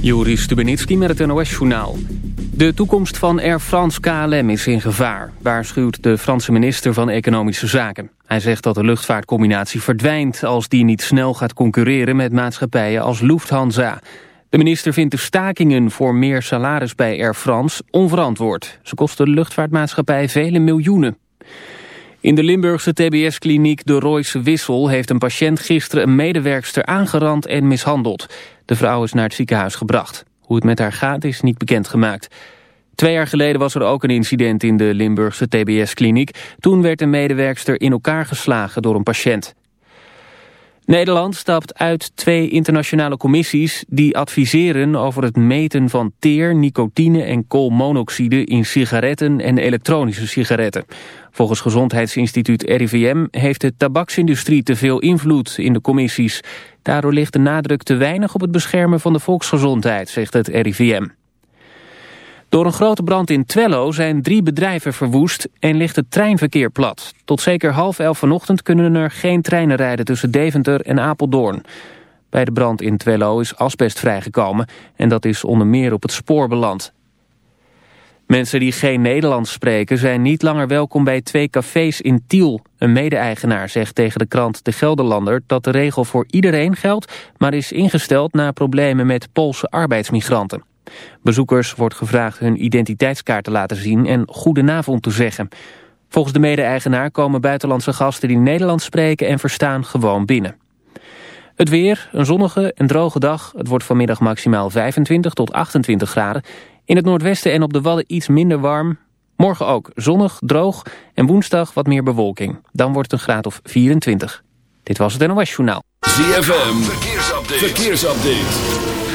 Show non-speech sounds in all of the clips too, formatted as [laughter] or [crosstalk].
Joris Stubenitski met het NOS-journaal. De toekomst van Air France KLM is in gevaar, waarschuwt de Franse minister van Economische Zaken. Hij zegt dat de luchtvaartcombinatie verdwijnt als die niet snel gaat concurreren met maatschappijen als Lufthansa. De minister vindt de stakingen voor meer salaris bij Air France onverantwoord. Ze kosten de luchtvaartmaatschappij vele miljoenen. In de Limburgse tbs-kliniek De Royse Wissel heeft een patiënt gisteren een medewerkster aangerand en mishandeld. De vrouw is naar het ziekenhuis gebracht. Hoe het met haar gaat is niet bekendgemaakt. Twee jaar geleden was er ook een incident in de Limburgse tbs-kliniek. Toen werd een medewerkster in elkaar geslagen door een patiënt. Nederland stapt uit twee internationale commissies die adviseren over het meten van teer, nicotine en koolmonoxide in sigaretten en elektronische sigaretten. Volgens Gezondheidsinstituut RIVM heeft de tabaksindustrie te veel invloed in de commissies. Daardoor ligt de nadruk te weinig op het beschermen van de volksgezondheid, zegt het RIVM. Door een grote brand in Twello zijn drie bedrijven verwoest en ligt het treinverkeer plat. Tot zeker half elf vanochtend kunnen er geen treinen rijden tussen Deventer en Apeldoorn. Bij de brand in Twello is asbest vrijgekomen en dat is onder meer op het spoor beland. Mensen die geen Nederlands spreken zijn niet langer welkom bij twee cafés in Tiel. Een mede-eigenaar zegt tegen de krant De Gelderlander dat de regel voor iedereen geldt... maar is ingesteld na problemen met Poolse arbeidsmigranten. Bezoekers wordt gevraagd hun identiteitskaart te laten zien en goedenavond te zeggen. Volgens de mede-eigenaar komen buitenlandse gasten die Nederlands spreken en verstaan gewoon binnen. Het weer, een zonnige en droge dag. Het wordt vanmiddag maximaal 25 tot 28 graden. In het noordwesten en op de Wadden iets minder warm. Morgen ook zonnig, droog en woensdag wat meer bewolking. Dan wordt het een graad of 24. Dit was het NOS Journaal. ZFM, verkeersupdate. verkeersupdate.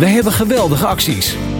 Wij hebben geweldige acties.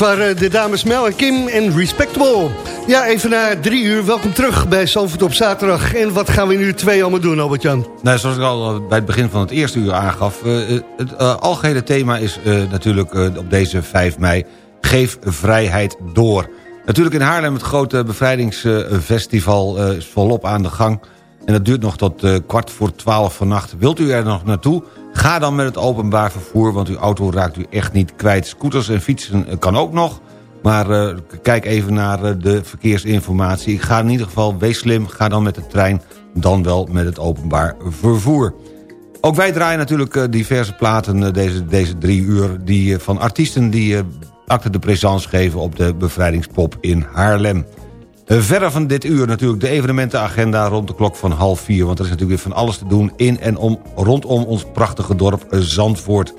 Waren de dames Mel en Kim en Respectable. Ja, even na drie uur. Welkom terug bij Zalvoort op zaterdag. En wat gaan we nu twee allemaal doen, Albert-Jan? Nou, zoals ik al bij het begin van het eerste uur aangaf... Uh, het uh, algehele thema is natuurlijk op deze 5 mei... Geef vrijheid door. Natuurlijk in Haarlem het grote bevrijdingsfestival is volop aan de gang... En dat duurt nog tot kwart voor twaalf vannacht. Wilt u er nog naartoe? Ga dan met het openbaar vervoer, want uw auto raakt u echt niet kwijt. Scooters en fietsen kan ook nog... Maar uh, kijk even naar uh, de verkeersinformatie. Ga in ieder geval, wees slim, ga dan met de trein... dan wel met het openbaar vervoer. Ook wij draaien natuurlijk diverse platen deze, deze drie uur... Die, van artiesten die acte de présence geven op de bevrijdingspop in Haarlem. Verder van dit uur natuurlijk de evenementenagenda rond de klok van half vier... want er is natuurlijk weer van alles te doen in en om, rondom ons prachtige dorp Zandvoort...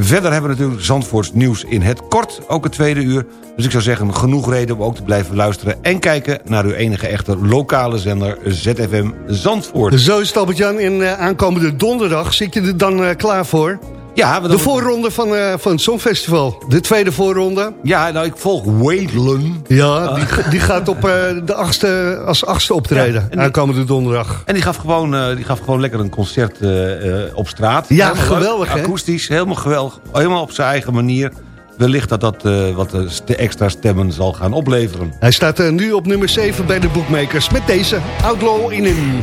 Verder hebben we natuurlijk Zandvoorts nieuws in het kort, ook het tweede uur. Dus ik zou zeggen, genoeg reden om ook te blijven luisteren... en kijken naar uw enige echte lokale zender ZFM Zandvoort. Zo is. In uh, aankomende donderdag zit je er dan uh, klaar voor... Ja, de voorronde van, uh, van het Songfestival. De tweede voorronde. Ja, nou, ik volg Waylon. Ja, die, die gaat op uh, de achtste, als achtste optreden. Ja, die, aankomende donderdag. En die gaf gewoon, uh, die gaf gewoon lekker een concert op straat. Ja, helemaal geweldig, leuk, Akoestisch, helemaal geweldig. Helemaal op zijn eigen manier. Wellicht dat dat wat extra stemmen zal gaan opleveren. Hij staat nu op nummer 7 bij de bookmakers. Met deze Outlaw in hem.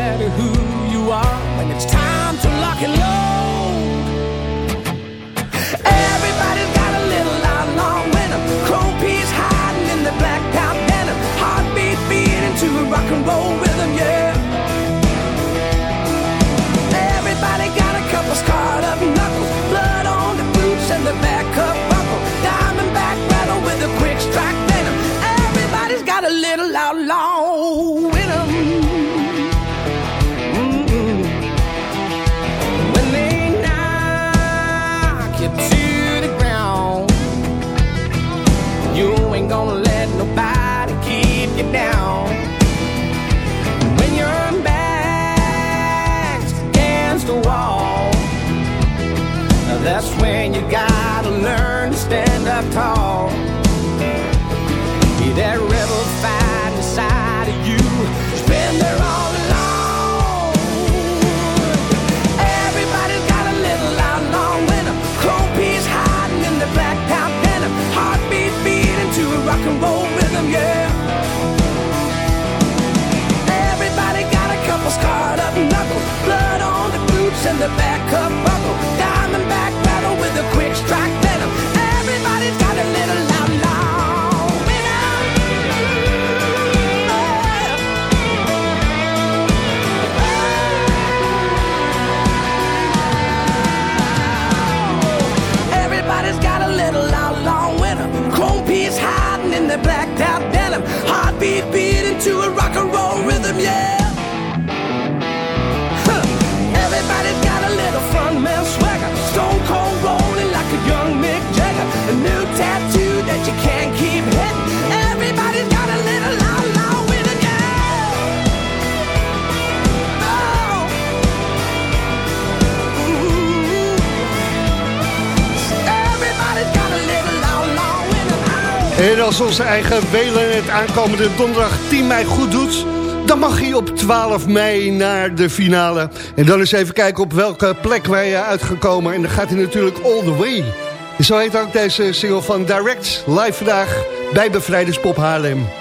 the back up buckle. Diamondback battle with a quick strike En als onze eigen Welen het aankomende donderdag 10 mei goed doet... dan mag hij op 12 mei naar de finale. En dan eens even kijken op welke plek wij eh, uitgekomen. En dan gaat hij natuurlijk all the way. Zo heet ook deze single van Direct, live vandaag bij Bevrijdingspop Haarlem.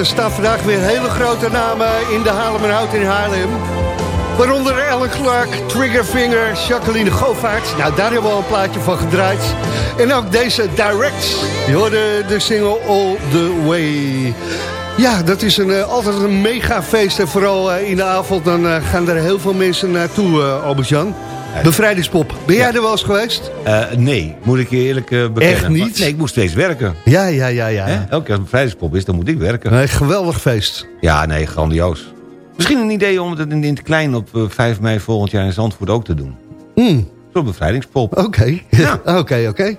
Er staan vandaag weer hele grote namen in de Haarlemmerhout in Haarlem. Waaronder Ellen Clark, Triggerfinger, Jacqueline Govaert. Nou, daar hebben we al een plaatje van gedraaid. En ook deze Direct. Je hoorde de single All The Way. Ja, dat is een, eh, altijd een mega feest. En vooral eh, in de avond dan eh, gaan er heel veel mensen naartoe, Albert-Jan. Bevrijdingspop. Ben jij er wel eens geweest? Eh, nee, moet ik je eerlijk eh, bekennen. Echt niet? Nee, ik moest steeds werken. Ja, ja, ja, ja. Hè? Elke keer als bevrijdingspop is, dan moet ik werken. Nee, geweldig feest. Ja, nee, grandioos. Misschien een idee om het in het klein op eh, 5 mei volgend jaar in Zandvoort ook te doen. Hmm, Zo'n bevrijdingspop. Oké, Ja. [laughs] oké, oké.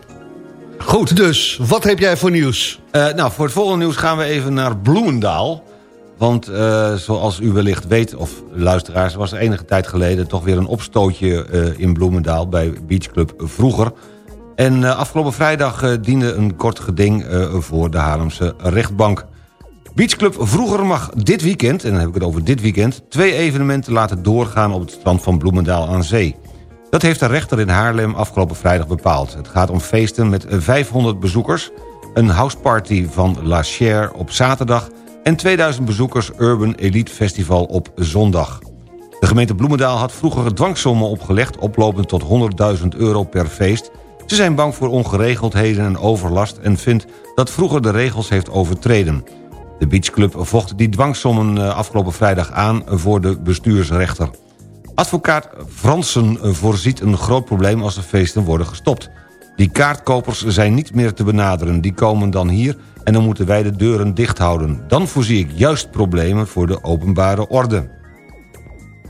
Goed. Dus, wat heb jij voor nieuws? Eh, nou, voor het volgende nieuws gaan we even naar Bloemendaal. Want eh, zoals u wellicht weet, of luisteraars... was er enige tijd geleden toch weer een opstootje eh, in Bloemendaal... bij Beachclub Vroeger. En eh, afgelopen vrijdag diende een kort geding voor de Haarlemse rechtbank. Beachclub Vroeger mag dit weekend, en dan heb ik het over dit weekend... twee evenementen laten doorgaan op het strand van Bloemendaal aan zee. Dat heeft de rechter in Haarlem afgelopen vrijdag bepaald. Het gaat om feesten met eh, 500 bezoekers... een houseparty van La Cher op zaterdag... en 2000 bezoekers Urban Elite Festival op zondag. De gemeente Bloemendaal had vroeger dwangsommen opgelegd... oplopend tot 100.000 euro per feest. Ze zijn bang voor ongeregeldheden en overlast... en vindt dat vroeger de regels heeft overtreden. De beachclub vocht die dwangsommen eh, afgelopen vrijdag aan voor de bestuursrechter. Advocaat Fransen voorziet een groot probleem als de feesten worden gestopt. Die kaartkopers zijn niet meer te benaderen. Die komen dan hier en dan moeten wij de deuren dicht houden. Dan voorzie ik juist problemen voor de openbare orde.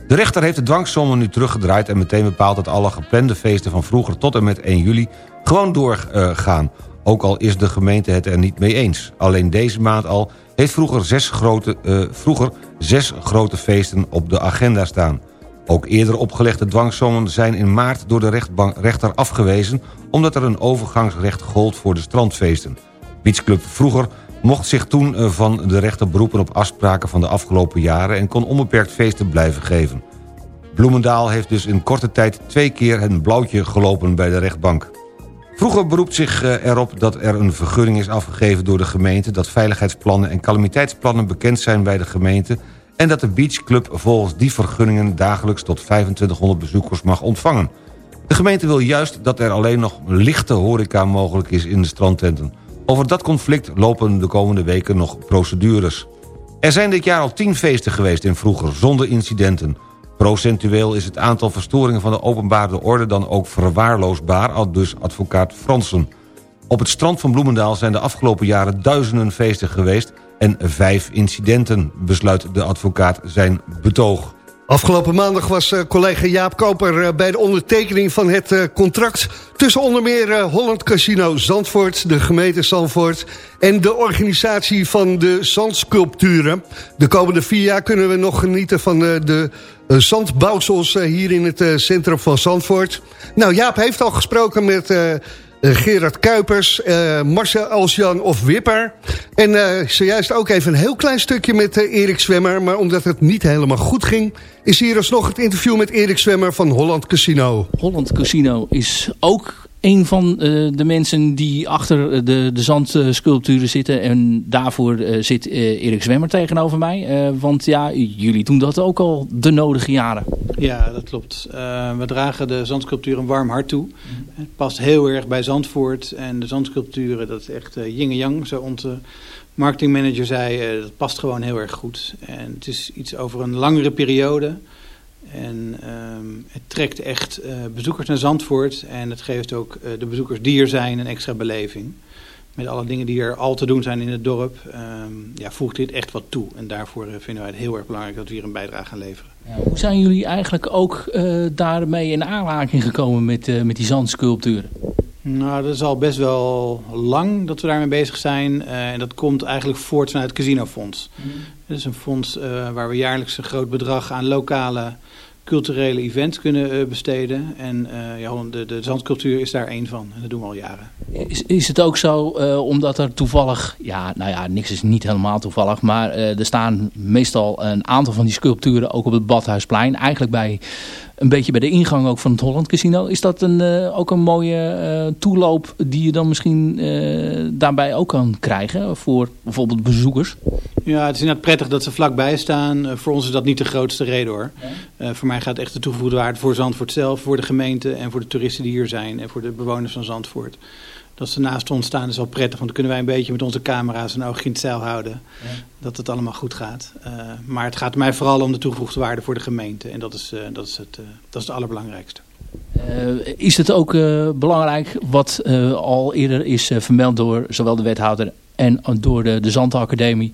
De rechter heeft de dwangsommen nu teruggedraaid... en meteen bepaald dat alle geplande feesten van vroeger tot en met 1 juli... gewoon doorgaan, ook al is de gemeente het er niet mee eens. Alleen deze maand al heeft vroeger zes grote, eh, vroeger zes grote feesten op de agenda staan. Ook eerder opgelegde dwangsommen zijn in maart door de rechter afgewezen... omdat er een overgangsrecht gold voor de strandfeesten. Beachclub vroeger mocht zich toen eh, van de rechter beroepen op afspraken van de afgelopen jaren... en kon onbeperkt feesten blijven geven. Bloemendaal heeft dus in korte tijd twee keer een blauwtje gelopen bij de rechtbank. Vroeger beroept zich eh, erop dat er een vergunning is afgegeven door de gemeente... dat veiligheidsplannen en calamiteitsplannen bekend zijn bij de gemeente... en dat de beachclub volgens die vergunningen dagelijks tot 2500 bezoekers mag ontvangen. De gemeente wil juist dat er alleen nog lichte horeca mogelijk is in de strandtenten. Over dat conflict lopen de komende weken nog procedures. Er zijn dit jaar al tien feesten geweest in vroeger, zonder incidenten. Procentueel is het aantal verstoringen van de openbare orde dan ook verwaarloosbaar, al dus advocaat Fransen. Op het strand van Bloemendaal zijn de afgelopen jaren duizenden feesten geweest... en vijf incidenten, besluit de advocaat zijn betoog. Afgelopen maandag was uh, collega Jaap Koper uh, bij de ondertekening van het uh, contract... tussen onder meer Holland Casino Zandvoort, de gemeente Zandvoort... en de organisatie van de zandsculpturen. De komende vier jaar kunnen we nog genieten van de zandbouwsels hier in het centrum van Zandvoort. Nou, Jaap heeft al gesproken met... Uh, Gerard Kuipers, uh, Marcel Alsjan of Wipper. En uh, zojuist ook even een heel klein stukje met Erik Zwemmer. Maar omdat het niet helemaal goed ging... is hier alsnog het interview met Erik Zwemmer van Holland Casino. Holland Casino is ook een van uh, de mensen die achter de, de zandsculpturen zitten. En daarvoor uh, zit Erik Zwemmer tegenover mij. want ja, jullie doen dat ook al de nodige jaren. Ja, dat klopt. we dragen de zandsculptuur een warm hart toe. Het past heel erg bij Zandvoort. En de zandsculpturen, dat is echt yin en yang. Zo onze marketingmanager zei, dat past gewoon heel erg goed. En het is iets over een langere periode... En um, het trekt echt uh, bezoekers naar Zandvoort. En het geeft ook uh, de bezoekers die er zijn een extra beleving. Met alle dingen die er al te doen zijn in het dorp. Um, ja, voegt dit echt wat toe. En daarvoor uh, vinden wij het heel erg belangrijk dat we hier een bijdrage gaan leveren. Ja, hoe zijn jullie eigenlijk ook daarmee in aanraking gekomen met, met die zandsculpturen? Nou, dat is al best wel lang dat we daarmee bezig zijn. en dat komt eigenlijk voort vanuit het Casinofonds. Mm. Dat is een fonds waar we jaarlijks een groot bedrag aan lokale culturele events kunnen uh, besteden. En uh, ja, de, de zandcultuur is daar één van. En dat doen we al jaren. Is, is het ook zo, uh, omdat er toevallig... Ja, nou ja, niks is niet helemaal toevallig. Maar er staan meestal een aantal van die sculpturen ook op het Badhuisplein. Eigenlijk bij een beetje bij de ingang ook van het Holland Casino. Is dat een, uh, ook een mooie uh, toeloop die je dan misschien uh, daarbij ook kan krijgen voor bijvoorbeeld bezoekers? Ja, het is inderdaad prettig dat ze vlakbij staan. voor ons is dat niet de grootste reden hoor. Voor mij gaat echt de toegevoegde waarde voor Zandvoort zelf, voor de gemeente en voor de toeristen die hier zijn en voor de bewoners van Zandvoort dat ze naast ons staan is wel prettig. Want dan kunnen wij een beetje met onze camera's een oogje in het zeil houden. Ja. Dat het allemaal goed gaat. Uh, maar het gaat mij vooral om de toegevoegde waarde voor de gemeente. En dat is, uh, dat is, het, uh, dat is het allerbelangrijkste. is het ook belangrijk wat al eerder is vermeld door zowel de wethouder en door de, de Zandacademie.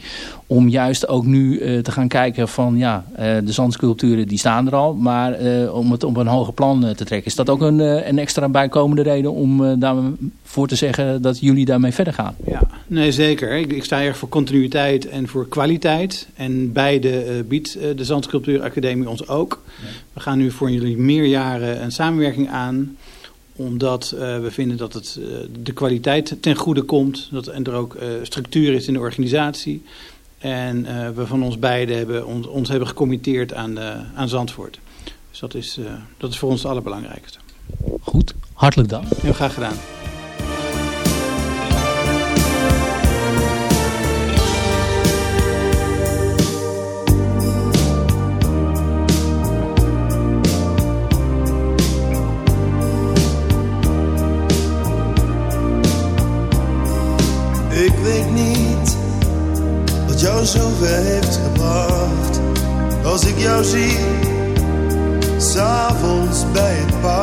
Om juist ook nu uh, te gaan kijken van ja, uh, de zandsculpturen die staan er al. Maar uh, om het op een hoger plan te trekken. Is dat ook een, een extra bijkomende reden om daarvoor te zeggen dat jullie daarmee verder gaan? Ja, nee zeker. Ik, ik sta erg voor continuïteit en voor kwaliteit. En beide biedt de Zandsculptuuracademie ons ook. Ja. We gaan nu voor jullie meer jaren een samenwerking aan omdat uh, we vinden dat het uh, de kwaliteit ten goede komt. Dat, en er ook uh, structuur is in de organisatie. En we van ons beiden hebben, ons, ons hebben gecommitteerd aan, aan Zandvoort. Dus dat is, dat is voor ons het allerbelangrijkste. Goed, hartelijk dank. Heel graag gedaan. Ik jou zie, s'avonds bij het park.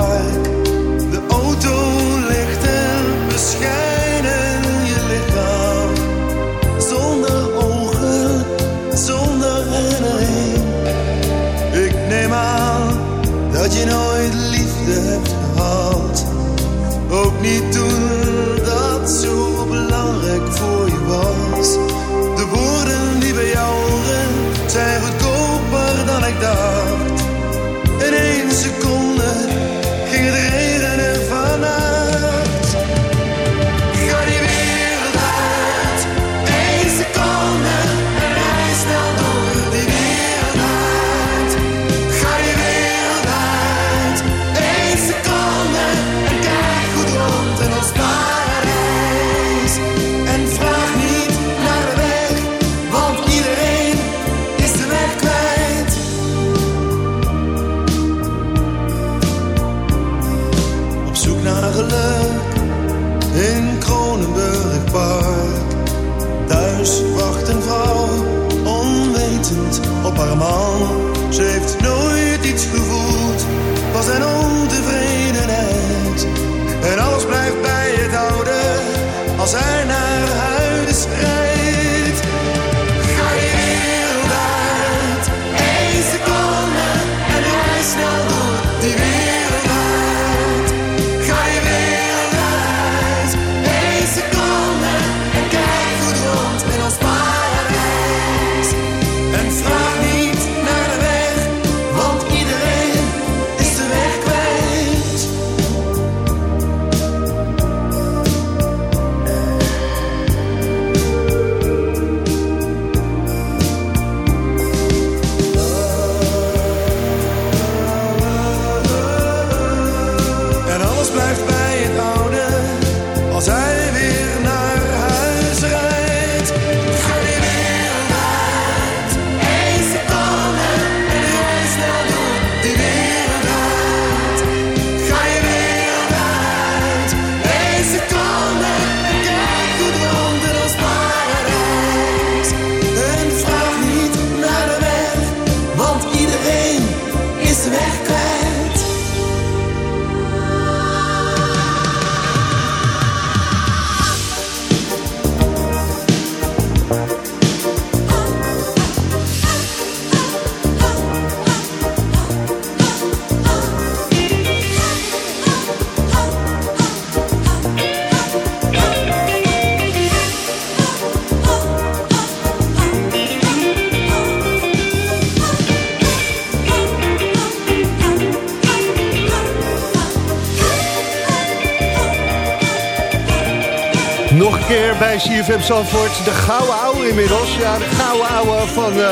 Nog een keer bij CFM Zandvoort. De gouden ouwe inmiddels. Ja, de gouden ouwe van uh,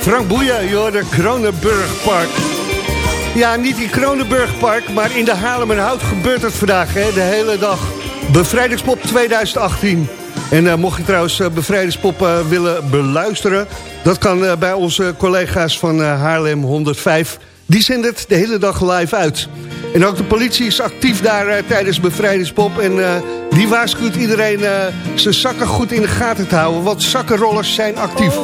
Frank Boeien. Joh, de Kronenburgpark. Ja, niet in Kronenburgpark, maar in de Haarlemmerhout gebeurt het vandaag. Hè, de hele dag. Bevrijdingspop 2018. En uh, mocht je trouwens uh, Bevrijdingspop willen beluisteren... dat kan bij onze collega's van Haarlem 105. Die zenden het de hele dag live uit. En ook de politie is actief daar tijdens Bevrijdingspop. En die waarschuwt iedereen zijn zakken goed in de gaten te houden. Want zakkenrollers zijn actief.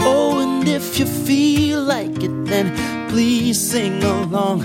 Oh, and if you feel like it, then please sing along.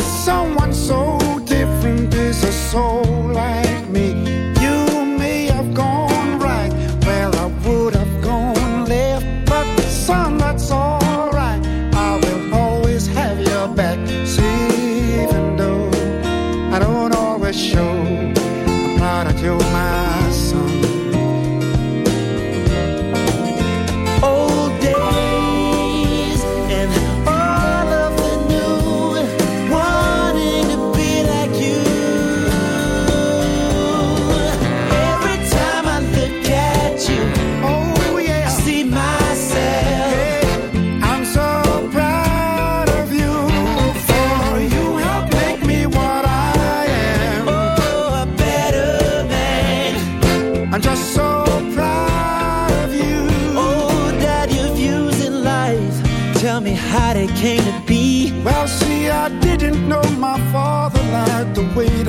someone so different is a soul like me.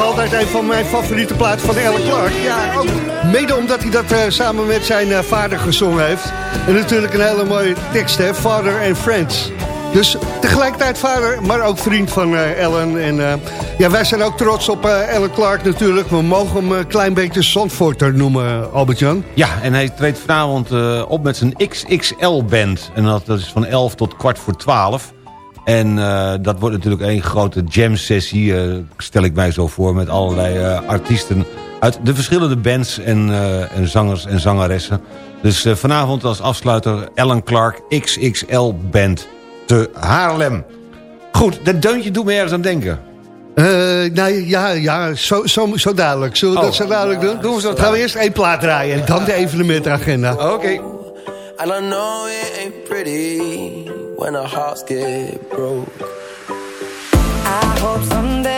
Altijd een van mijn favoriete platen van Alan Clark. Ja, ook mede omdat hij dat eh, samen met zijn eh, vader gezongen heeft. En natuurlijk een hele mooie tekst, hè. Father and Friends. Dus tegelijkertijd vader, maar ook vriend van eh Alan. En ja, wij zijn ook trots op Alan Clark natuurlijk. We mogen hem een klein beetje Zandvoorter noemen, Albert-Jan. Ja, en hij treedt vanavond op met zijn XXL-band. En dat, dat is van 11 tot kwart voor 12. En eh, dat wordt natuurlijk een grote jam-sessie, eh, stel ik mij zo voor... met allerlei eh, artiesten uit de verschillende bands en, en zangers en zangeressen. Dus vanavond als afsluiter Alan Clark XXL-band te Haarlem. Goed, dat deuntje doet me ergens aan denken. Nou ja, ja zo, zo, zo dadelijk. Zullen we Oh. dat zo dadelijk doen? Doen we zo Gaan we eerst één plaat draaien en dan de evenementagenda. Oké. And I know it ain't pretty when our hearts get broke. I hope someday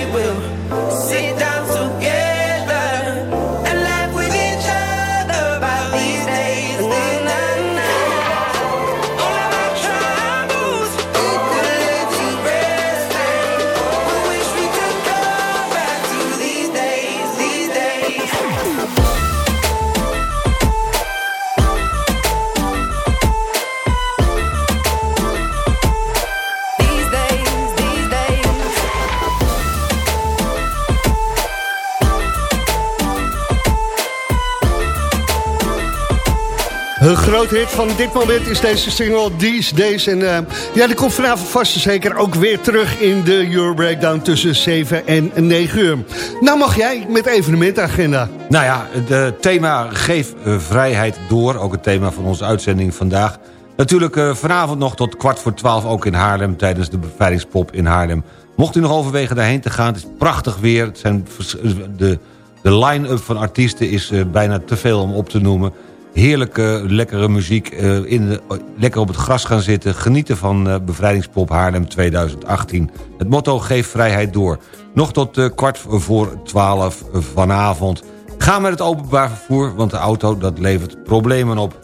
Een groot hit van dit moment is deze single These Days. En eh, ja, die komt vanavond vast en zeker ook weer terug in de Euro Breakdown tussen 7 en 9 uur. Nou mag jij met evenementagenda. Nou ja, het thema Geef eh, vrijheid door. Ook het thema van onze uitzending vandaag. Natuurlijk eh, vanavond nog tot kwart voor twaalf ook in Haarlem... tijdens de bevrijdingspop in Haarlem. Mocht u nog overwegen daarheen te gaan, het is prachtig weer. Het zijn de de line-up van artiesten is eh, bijna te veel om op te noemen. Heerlijke, lekkere muziek. eh, in lekker op het gras gaan zitten. Genieten van eh, bevrijdingspop Haarlem 2018. Het motto Geef vrijheid door. Nog tot eh, kwart voor twaalf vanavond. Ga met het openbaar vervoer, want de auto dat levert problemen op.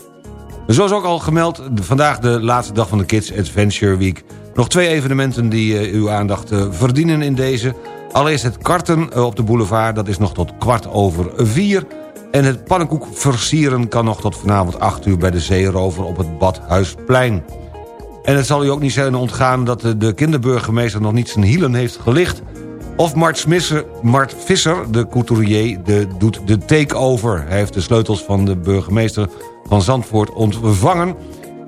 Zoals ook al gemeld, vandaag de laatste dag van de Kids Adventure Week. Nog twee evenementen die uw aandacht verdienen in deze. Allereerst het karten op de boulevard, dat is nog tot kwart over vier. En het pannenkoek versieren kan nog tot vanavond 8 uur bij de Zeerover op het Badhuisplein. En het zal u ook niet zijn ontgaan dat de- de kinderburgemeester nog niet zijn hielen heeft gelicht. Of Mart, Smisser, Mart Visser, de couturier, de, doet de takeover. Hij heeft de sleutels van de burgemeester van Zandvoort ontvangen.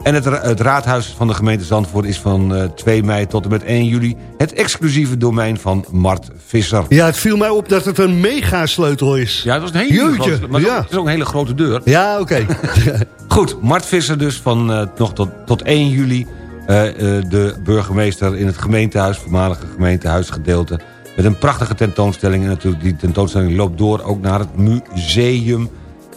En het, ra- het raadhuis van de gemeente Zandvoort is van eh, 2 mei tot en met 1 juli... het exclusieve domein van Mart Visser. Ja, het viel mij op dat het een mega sleutel is. Ja, het was een hele grote... Maar ja. het is ook een hele grote deur. Ja, oké. [laughs] Goed, Mart Visser dus van eh, nog tot, tot 1 juli... eh, de burgemeester in het gemeentehuis, voormalige gemeentehuisgedeelte... met een prachtige tentoonstelling. En natuurlijk die tentoonstelling loopt door ook naar het museum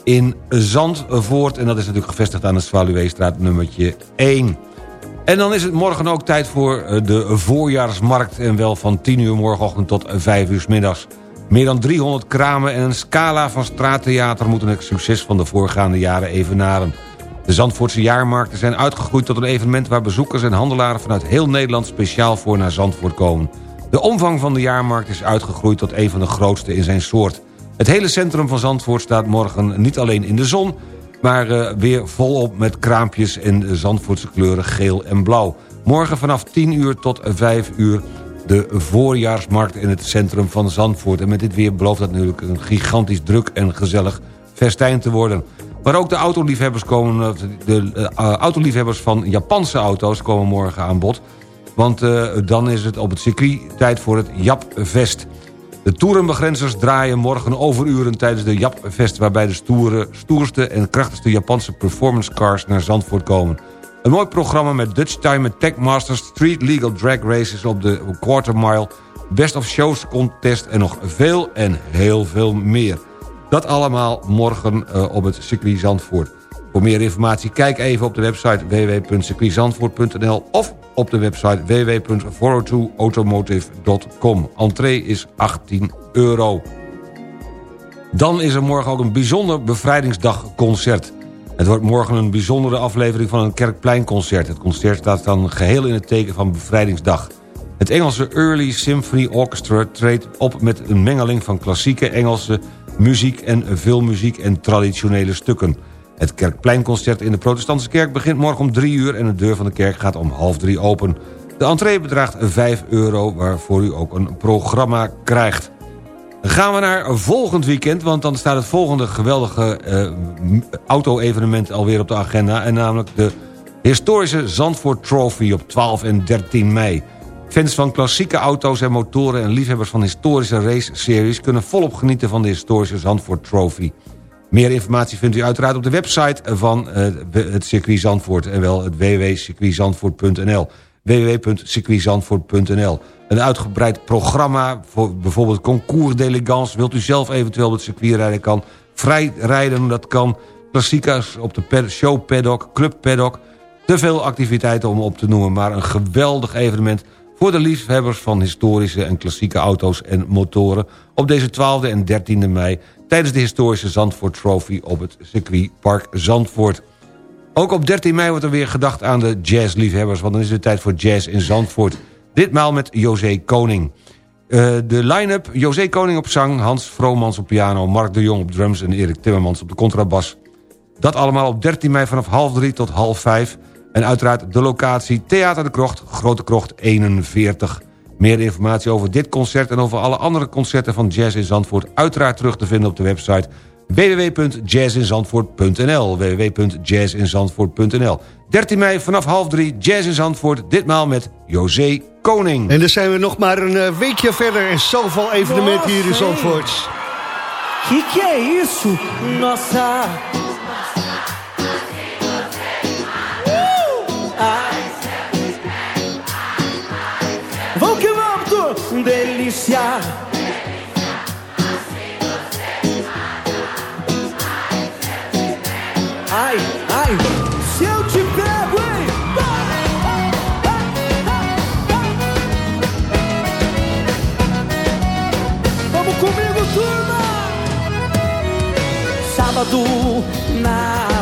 in Zandvoort. En dat is natuurlijk gevestigd aan de Zwaluweestraat nummertje 1. En dan is het morgen ook tijd voor eh, de voorjaarsmarkt... en wel van 10 uur morgenochtend tot 5 uur middags. Meer dan 300 kramen en een scala van straattheater... moeten het succes van de voorgaande jaren evenaren. De Zandvoortse jaarmarkten zijn uitgegroeid tot een evenement... waar bezoekers en handelaren vanuit heel Nederland speciaal voor naar Zandvoort komen. De omvang van de jaarmarkt is uitgegroeid tot een van de grootste in zijn soort. Het hele centrum van Zandvoort staat morgen niet alleen in de zon... maar eh, weer volop met kraampjes en Zandvoortse kleuren geel en blauw. Morgen vanaf 10 uur tot 5 uur de voorjaarsmarkt in het centrum van Zandvoort. En met dit weer belooft dat natuurlijk een gigantisch druk en gezellig festijn te worden. Maar ook de autoliefhebbers, komen, eh, de eh, autoliefhebbers van Japanse auto's komen morgen aan bod. Want dan is het op het circuit tijd voor het Japfest. De toerenbegrenzers draaien morgen overuren tijdens de Japfest... waarbij de stoere, stoerste en krachtigste Japanse performance cars naar Zandvoort komen. Een mooi programma met Dutch Time Tech Masters... Street Legal Drag Races op de Quarter Mile... Best of Shows Contest en nog veel en heel veel meer. Dat allemaal morgen uh, op het circuit Zandvoort. Voor meer informatie kijk even op de website www.circuitzandvoort.nl... of op de website www.402automotive.com. Entree is 18 euro. Dan is er morgen ook een bijzonder bevrijdingsdagconcert. Het wordt morgen een bijzondere aflevering van een Kerkpleinconcert. Het concert staat dan geheel in het teken van Bevrijdingsdag. Het Engelse Early Symphony Orchestra treedt op met een mengeling van klassieke Engelse muziek en filmmuziek en traditionele stukken. Het Kerkpleinconcert in de protestantse kerk begint morgen om 3 uur... en de deur van de kerk gaat om half drie open. De entree bedraagt 5 euro, waarvoor u ook een programma krijgt. Gaan we naar volgend weekend, want dan staat het volgende geweldige uh, auto-evenement alweer op de agenda... en namelijk de historische Zandvoort Trophy op 12 en 13 mei. Fans van klassieke auto's en motoren en liefhebbers van historische race-series... kunnen volop genieten van de historische Zandvoort Trophy. Meer informatie vindt u uiteraard op de website van uh, het circuit Zandvoort... en wel het www.circuitzandvoort.nl www.circuitzandvoort.nl Een uitgebreid programma voor bijvoorbeeld concours d'elegance... wilt u zelf eventueel op het circuit rijden kan... vrij rijden, dat kan... klassiekers op de show paddock, club paddock... te veel activiteiten om op te noemen... maar een geweldig evenement voor de liefhebbers van historische en klassieke auto's en motoren... op deze 12e en 13e mei tijdens de historische Zandvoort Trophy op het circuitpark Zandvoort. Ook op 13 mei wordt er weer gedacht aan de jazzliefhebbers... want dan is het tijd voor jazz in Zandvoort. Ditmaal met José Koning. Uh, de line-up, José Koning op zang, Hans Vromans op piano... Mark de Jong op drums en Erik Timmermans op de contrabas. Dat allemaal op 13 mei vanaf half drie tot half vijf... En uiteraard de locatie Theater de Krocht, Grote Krocht 41. Meer informatie over dit concert en over alle andere concerten van Jazz in Zandvoort... uiteraard terug te vinden op de website www.jazzinzandvoort.nl www.jazzinzandvoort.nl 13 mei vanaf half drie Jazz in Zandvoort, ditmaal met José Koning. En dan zijn we nog maar een uh, weekje verder en zoveel evenementen hier in Zandvoort. Que que é isso? Nossa... Tu. Delícia. Ai, ai, se eu te pego, hein? Vamos comigo, turma! Sábado na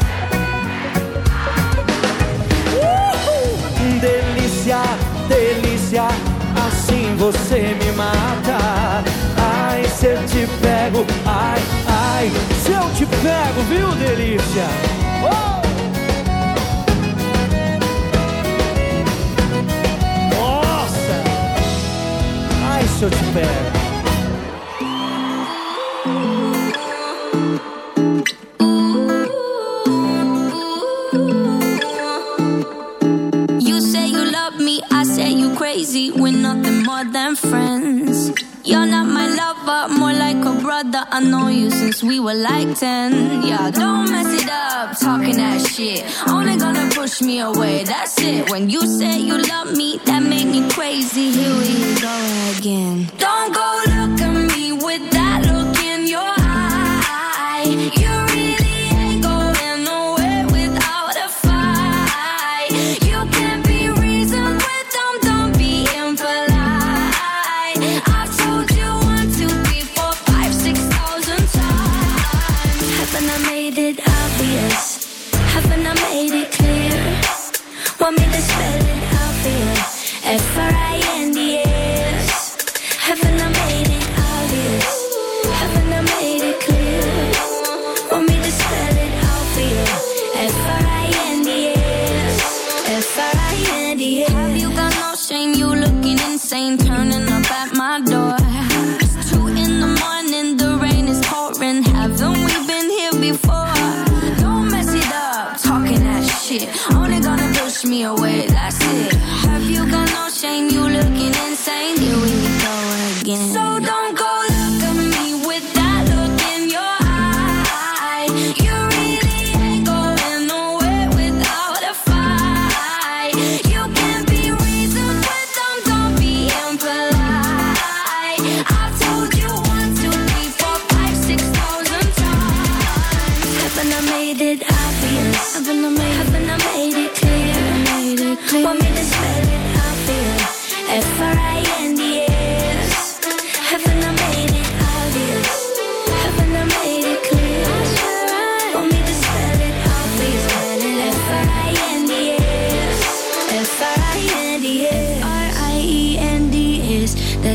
você me mata. Ai, se eu te pego, ai, ai, se eu te pego, viu, delícia? Oh! Nossa! Ai, se eu te pego. Crazy. Nothing more than friends. You're not my lover, more like a brother. I know you since we were like 10. Yeah, don't mess it up, talking that shit. Only gonna push me away, that's it. When you say you love me, that make me crazy. Here we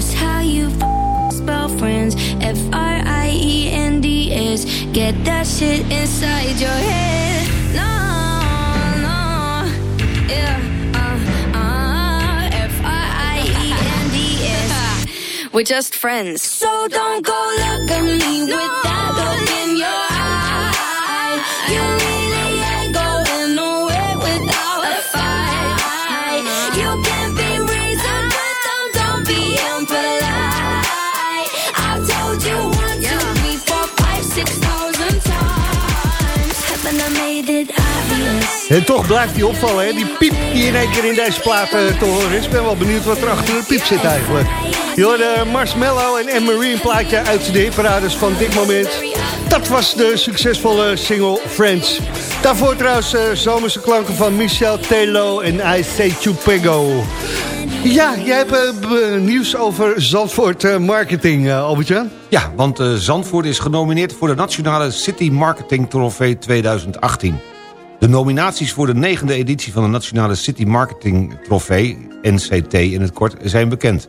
That's how you f- spell friends. F R I E N D S. Get that shit inside your head. No, no, yeah. Uh, uh, F R I E N D S. We're just friends. So don't go look at me with that look in your eye. You En toch blijft die opvallen, hè? Die piep die in één keer in deze plaat eh, te horen is. Ik ben wel benieuwd wat er achter de piep zit eigenlijk. Je hoorde Marshmallow en Anne-Marie een plaatje uit de hitparades van dit moment. Dat was de succesvolle single Friends. Daarvoor trouwens eh, zomerse klanken van Michel Telo en I Say Chupego. Ja, jij hebt eh, nieuws over Zandvoort Marketing, Albert-Jan. Ja, want Zandvoort is genomineerd voor de Nationale City Marketing Trofee 2018. De nominaties voor de negende editie van de Nationale City Marketing Trofee, NCT in het kort, zijn bekend.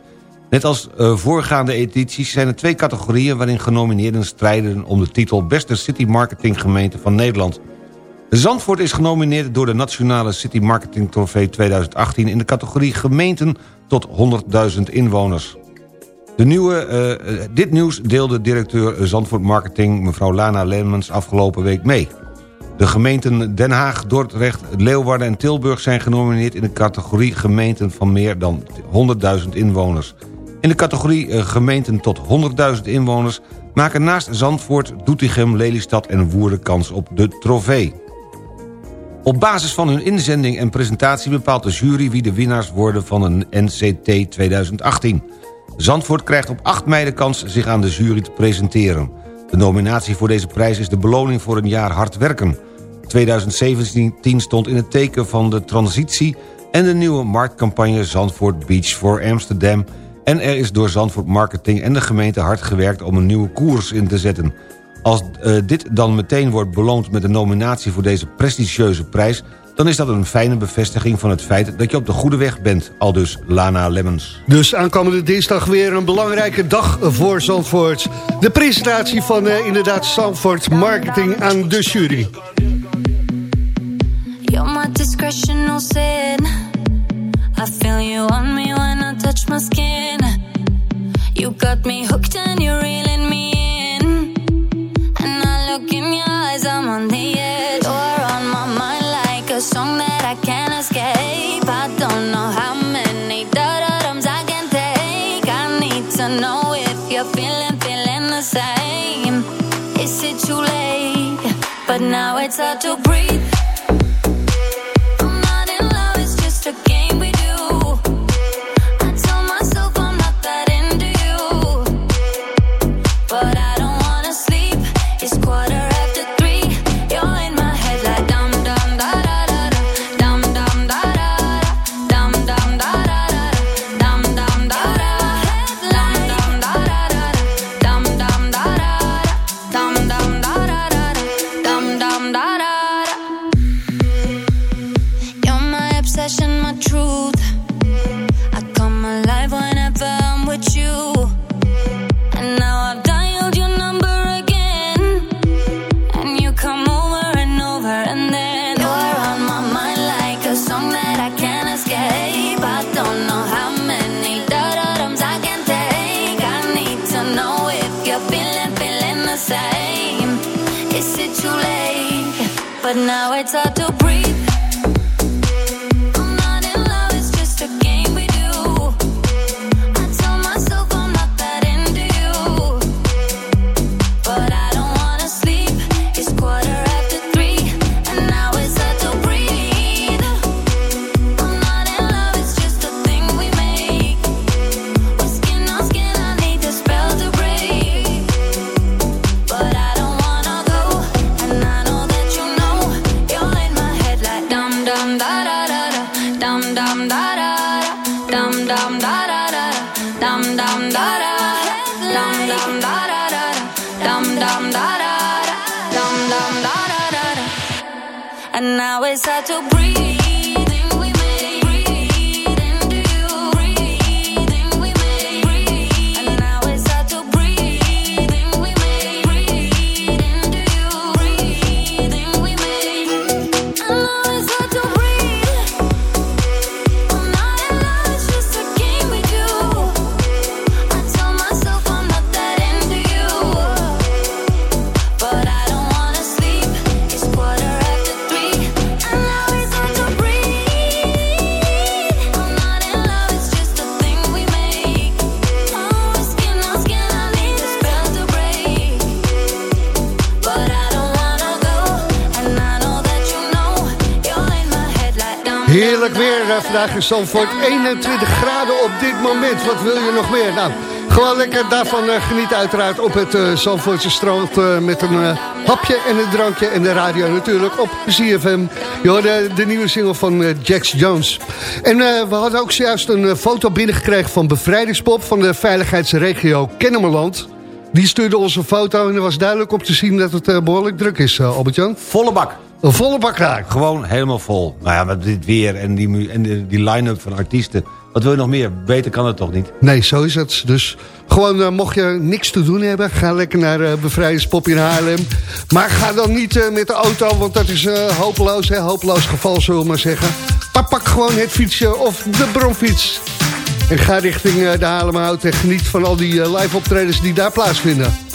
Net als eh, voorgaande edities zijn er twee categorieën... waarin genomineerden strijden om de titel Beste City Marketing Gemeente van Nederland. Zandvoort is genomineerd door de Nationale City Marketing Trofee 2018... in de categorie gemeenten tot 100.000 inwoners. De nieuwe, eh, eh, dit nieuws deelde directeur Zandvoort Marketing... mevrouw Lana Lemmens afgelopen week mee. De gemeenten Den Haag, Dordrecht, Leeuwarden en Tilburg... zijn genomineerd in de categorie gemeenten van meer dan 100.000 inwoners. In de categorie eh, gemeenten tot 100.000 inwoners... maken naast Zandvoort, Doetinchem, Lelystad en Woerden kans op de trofee. Op basis van hun inzending en presentatie bepaalt de jury... wie de winnaars worden van een NCT 2018. Zandvoort krijgt op 8 mei de kans zich aan de jury te presenteren. De nominatie voor deze prijs is de beloning voor een jaar hard werken. 2017 stond in het teken van de transitie... en de nieuwe marktcampagne Zandvoort Beach for Amsterdam... en er is door Zandvoort Marketing en de gemeente hard gewerkt... om een nieuwe koers in te zetten. Als eh, dit dan meteen wordt beloond met de nominatie voor deze prestigieuze prijs... dan is dat een fijne bevestiging van het feit dat je op de goede weg bent. Al dus Lana Lemmens. Dus aankomende dinsdag weer een belangrijke dag voor Zandvoort. De presentatie van eh, inderdaad Zandvoort Marketing aan de jury. Discretional sin. I feel you on me when I touch my skin. You got me hooked and you're reeling me in. And I look in your eyes, I'm on the edge. You're on my mind like a song that I can't escape. I don't know how many da-da-dums I can take. I need to know if you're feeling, feeling the same. Is it too late? But now it's hard to breathe. Hard to Heerlijk weer eh, vandaag in Zandvoort. 21 graden op dit moment. Wat wil je nog meer? Nou, gewoon lekker daarvan eh, genieten uiteraard op het uh, Zandvoortse strand... eh, met een hapje en een drankje en de radio natuurlijk op ZFM. Je de nieuwe single van Jax Jones. En we hadden ook zojuist een foto binnengekregen van Bevrijdingspop... van de veiligheidsregio Kennemerland... Die stuurde ons een foto en er was duidelijk op te zien dat het eh, behoorlijk druk is, Albert-Jan. Volle bak. Een volle bak raak. Gewoon helemaal vol. Nou ja, met dit weer en die, en die, line-up van artiesten. Wat wil je nog meer? Beter kan het toch niet? Nee, zo is het. Dus gewoon, eh, mocht je niks te doen hebben... ga lekker naar eh Bevrijdingspop in Haarlem. Maar ga dan niet eh, met de auto, want dat is eh, hopeloos. Hè? Hopeloos geval, zullen we maar zeggen. Maar pak gewoon het fietsje of de bromfiets. En ga richting de Haarlemhout en geniet van al die live optredens die daar plaatsvinden.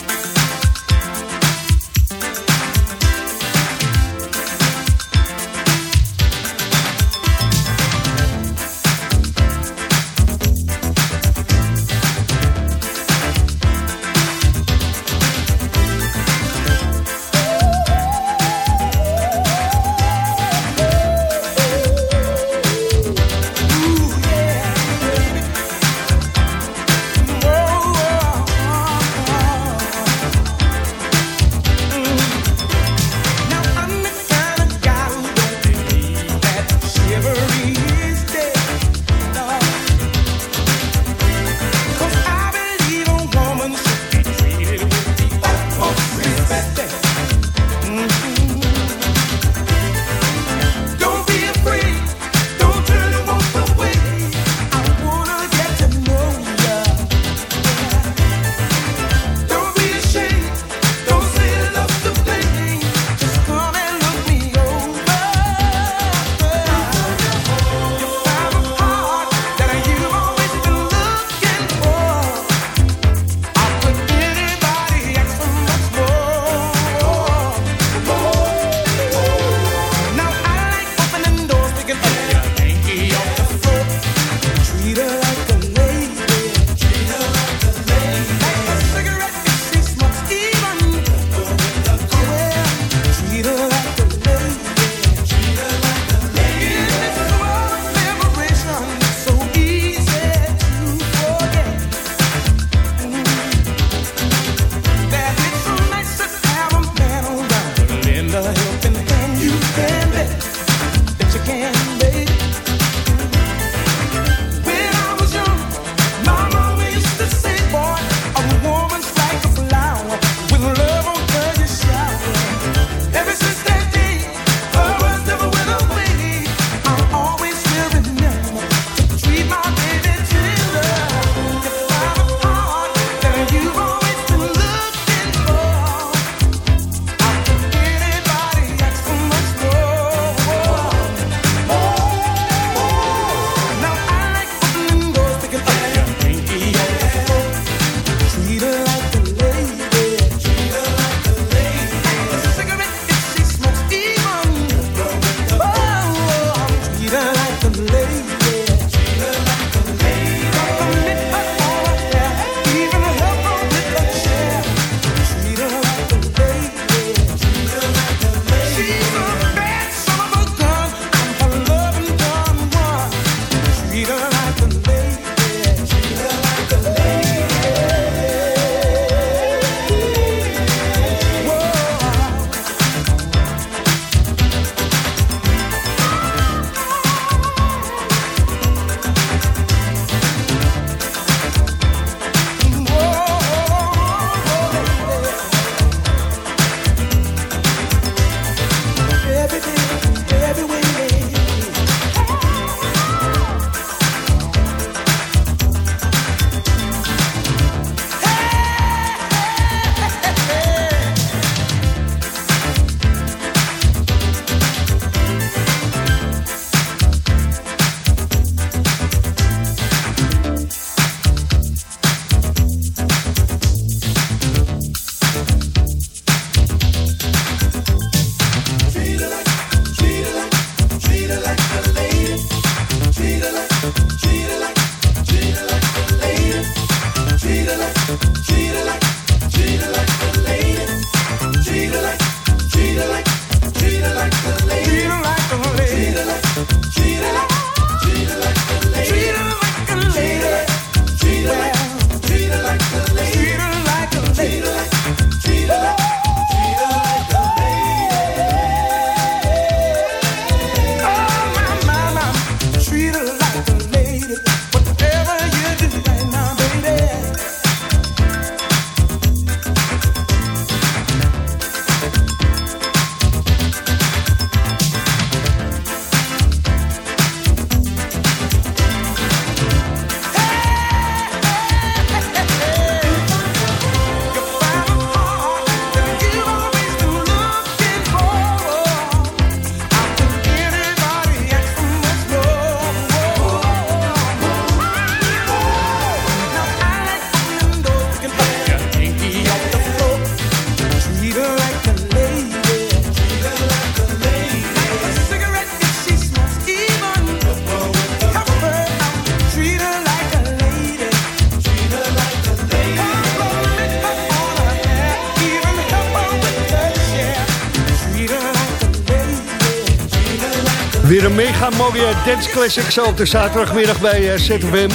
Dance classic zo op de zaterdagmiddag bij uh, ZFM.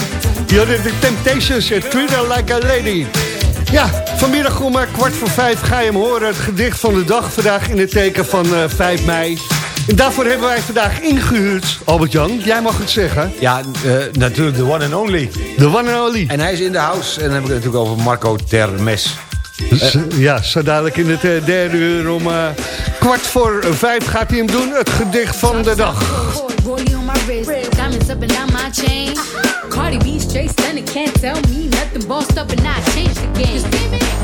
Je de Temptations, uh, Treat Her Like a Lady. Ja, vanmiddag om uh, kwart voor vijf ga je hem horen. Het gedicht van de dag vandaag in het teken van uh, 5 mei. En daarvoor hebben wij vandaag ingehuurd, Albert-Jan. Jij mag het zeggen. Ja, uh, natuurlijk de one and only. De one and only. En hij is in de house. En dan heb ik het natuurlijk over Marco Termes. Uh, ja, zo dadelijk in het uh, derde uur om kwart voor vijf gaat hij hem doen. Het gedicht van de dag. Cardi B straight stunning, can't tell me nothing. Bossed up and I changed the game.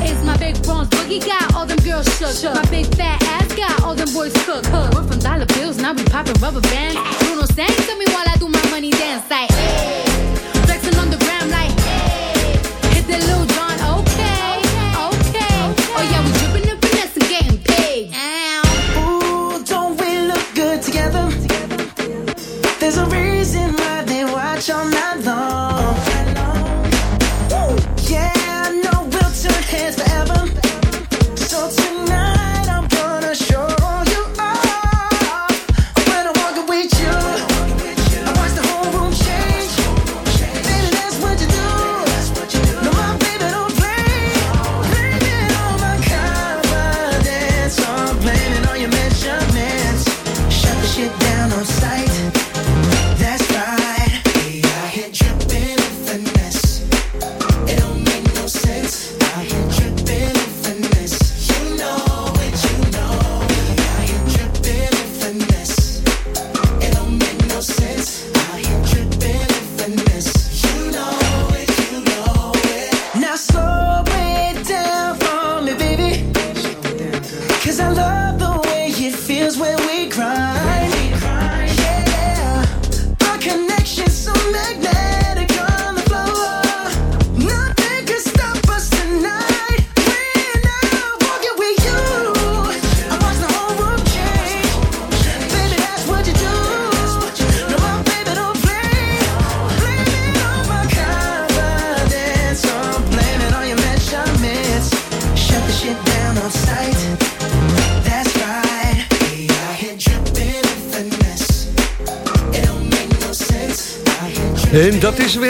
It's my big bronze boogie got all them girls shook. shook. My big fat ass got all them boys cooked. Cook. We're from dollar bills, now we popping rubber bands. Bruno sang to me while I do my money dance like. Hey.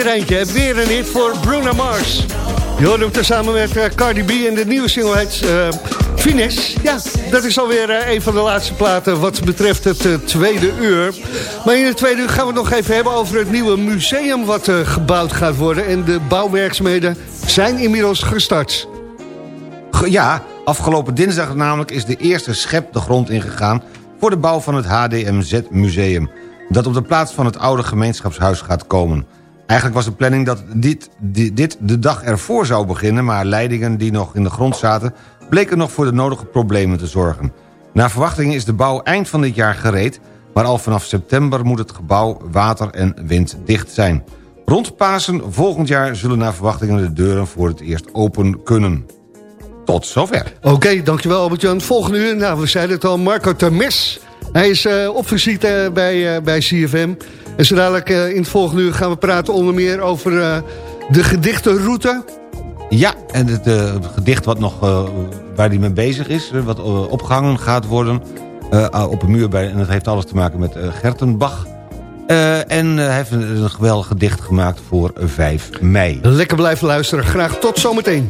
Er weer een hit voor Bruno Mars. Je hoort hem tezamen met uh, Cardi B en de nieuwe single heet Finesse. Ja, dat is alweer uh, een van de laatste platen wat betreft het tweede uur. Maar in het tweede uur gaan we het nog even hebben over het nieuwe museum wat gebouwd gaat worden. En de bouwwerkzaamheden zijn inmiddels gestart. Ja, afgelopen dinsdag namelijk is de eerste schep de grond ingegaan... voor de bouw van het HDMZ-museum... dat op de plaats van het oude gemeenschapshuis gaat komen. Eigenlijk was de planning dat dit, dit, de dag ervoor zou beginnen... maar leidingen die nog in de grond zaten... bleken nog voor de nodige problemen te zorgen. Naar verwachting is de bouw eind van dit jaar gereed... maar al vanaf september moet het gebouw water- en winddicht zijn. Rond Pasen volgend jaar zullen naar verwachtingen de deuren voor het eerst open kunnen. Tot zover. Oké, okay, dankjewel Albert-Jan. Volgende uur, nou, we zeiden het al, Marco Termes. Hij is uh, op visite bij, uh, bij CFM. En zo dadelijk in het volgende uur gaan we praten onder meer over de gedichtenroute. Ja, en het, het gedicht wat nog, waar hij mee bezig is, wat opgehangen gaat worden op een muur. Bij, en dat heeft alles te maken met Gertenbach. en hij heeft een, een geweldig gedicht gemaakt voor 5 mei. Lekker blijven luisteren. Graag tot zometeen.